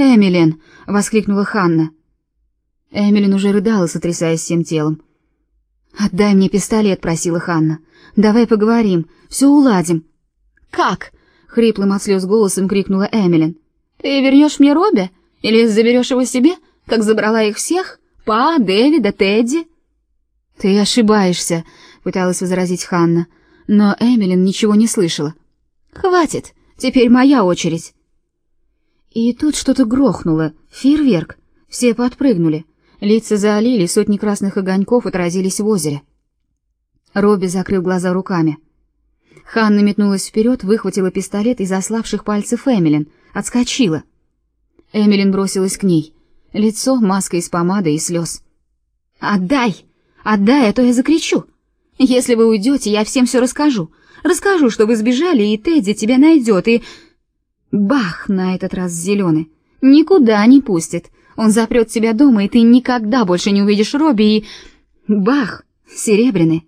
«Эмилин!» — воскликнула Ханна. Эмилин уже рыдала, сотрясаясь всем телом. «Отдай мне пистолет», — просила Ханна. «Давай поговорим, все уладим». «Как?» — хриплым от слез голосом крикнула Эмилин. «Ты вернешь мне Робби? Или заберешь его себе, как забрала их всех? Па, Дэвида, Тедди?» «Ты ошибаешься», — пыталась возразить Ханна, но Эмилин ничего не слышала. «Хватит, теперь моя очередь». И тут что-то грохнуло, фейерверк, все подпрыгнули. Лица залили, сотни красных огоньков отразились в озере. Робби закрыл глаза руками. Ханна метнулась вперед, выхватила пистолет из ослабших пальцев Эмилин, отскочила. Эмилин бросилась к ней. Лицо маска из помады и слез. «Отдай! Отдай, а то я закричу! Если вы уйдете, я всем все расскажу. Расскажу, что вы сбежали, и Тедди тебя найдет, и...» Бах на этот раз зеленый. Никуда не пустит. Он запрет тебя дома, и ты никогда больше не увидишь Робби, и... Бах! Серебряный.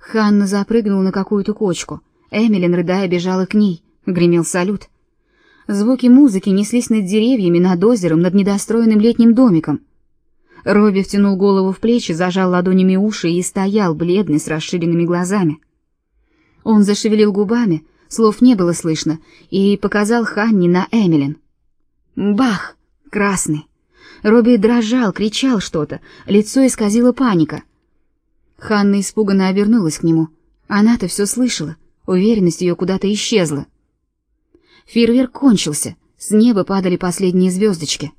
Ханна запрыгнула на какую-то кочку. Эмилин, рыдая, бежала к ней. Гремел салют. Звуки музыки неслись над деревьями, над озером, над недостроенным летним домиком. Робби втянул голову в плечи, зажал ладонями уши и стоял, бледный, с расширенными глазами. Он зашевелил губами, слов не было слышно, и показал Ханне на Эмилин. Бах! Красный. Робби дрожал, кричал что-то, лицо исказило паника. Ханна испуганно обернулась к нему. Она-то все слышала, уверенность ее куда-то исчезла. Фейерверк кончился, с неба падали последние звездочки.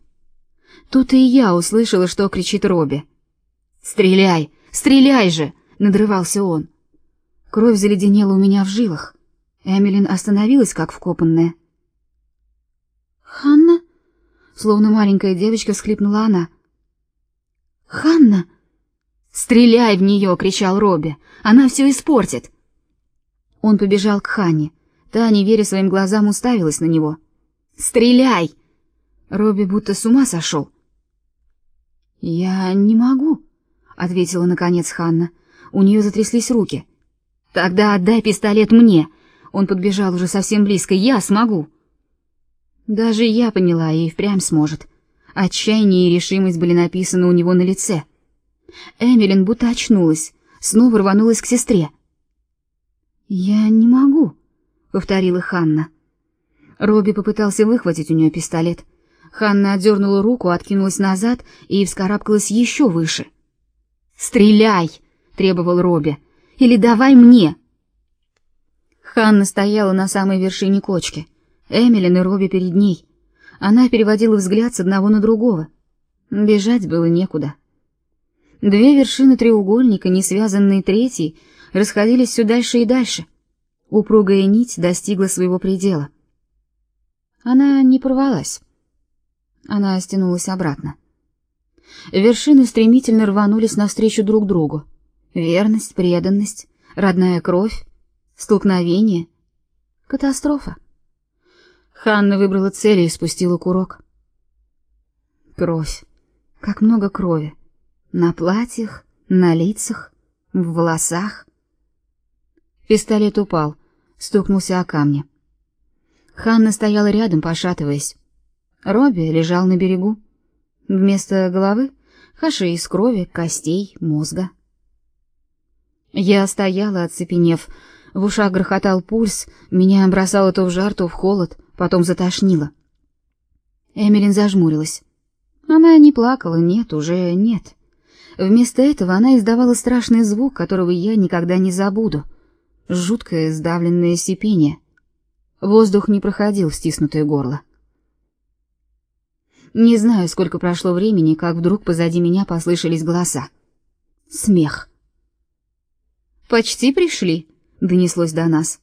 Тут и я услышала, что кричит Робби. «Стреляй! Стреляй же!» — надрывался он. Кровь заледенела у меня в жилах. Эмилин остановилась, как вкопанная. «Ханна?» Словно маленькая девочка всхлипнула она. «Ханна!» «Стреляй в нее!» — кричал Робби. «Она все испортит!» Он побежал к Ханне. Та, не веря своим глазам, уставилась на него. «Стреляй!» Робби будто с ума сошел. «Я не могу», — ответила наконец Ханна. У нее затряслись руки. «Тогда отдай пистолет мне!» Он подбежал уже совсем близко. «Я смогу!» Даже я поняла, и впрямь сможет. Отчаяние и решимость были написаны у него на лице. Эмилин будто очнулась, снова рванулась к сестре. «Я не могу», — повторила Ханна. Робби попытался выхватить у нее пистолет. Ханна отдернула руку, откинулась назад и вскарабкалась еще выше. «Стреляй!» — требовал Робби. «Или давай мне!» Ханна стояла на самой вершине кочки. Эмилин и Робби перед ней. Она переводила взгляд с одного на другого. Бежать было некуда. Две вершины треугольника, не связанные третьей, расходились все дальше и дальше. Упругая нить достигла своего предела. Она не порвалась. Она стянулась обратно. Вершины стремительно рванулись навстречу друг другу. Верность, преданность, родная кровь, столкновение, катастрофа. Ханна выбрала цель и спустила курок. Кровь. Как много крови. На платьях, на лицах, в волосах. Пистолет упал, стукнулся о камни. Ханна стояла рядом, пошатываясь. Робби лежал на берегу. Вместо головы — хаши из крови, костей, мозга. Я стояла, оцепенев. В ушах грохотал пульс, меня бросало то в жар, то в холод потом затошнило. Эмилин зажмурилась. Она не плакала, нет, уже нет. Вместо этого она издавала страшный звук, которого я никогда не забуду. Жуткое сдавленное сипение. Воздух не проходил в стиснутое горло. Не знаю, сколько прошло времени, как вдруг позади меня послышались голоса. Смех. «Почти пришли», — донеслось до нас.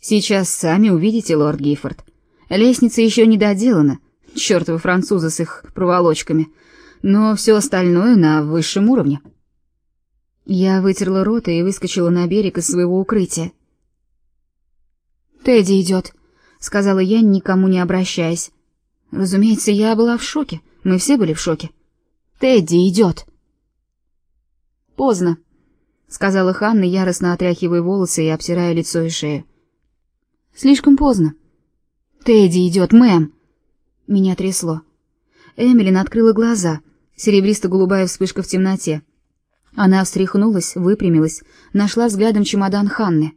Сейчас сами увидите, лорд Гиффорд. Лестница еще не доделана, чертовы французы с их проволочками, но все остальное на высшем уровне. Я вытерла рот и выскочила на берег из своего укрытия. «Тедди идет», — сказала я, никому не обращаясь. Разумеется, я была в шоке, мы все были в шоке. «Тедди идет». «Поздно», — сказала Ханна, яростно отряхивая волосы и обтирая лицо и шею. Слишком поздно. Тедди идет, мэм. Меня трясло. Эмилин открыла глаза. Серебристо-голубая вспышка в темноте. Она встряхнулась, выпрямилась, нашла взглядом чемодан Ханны.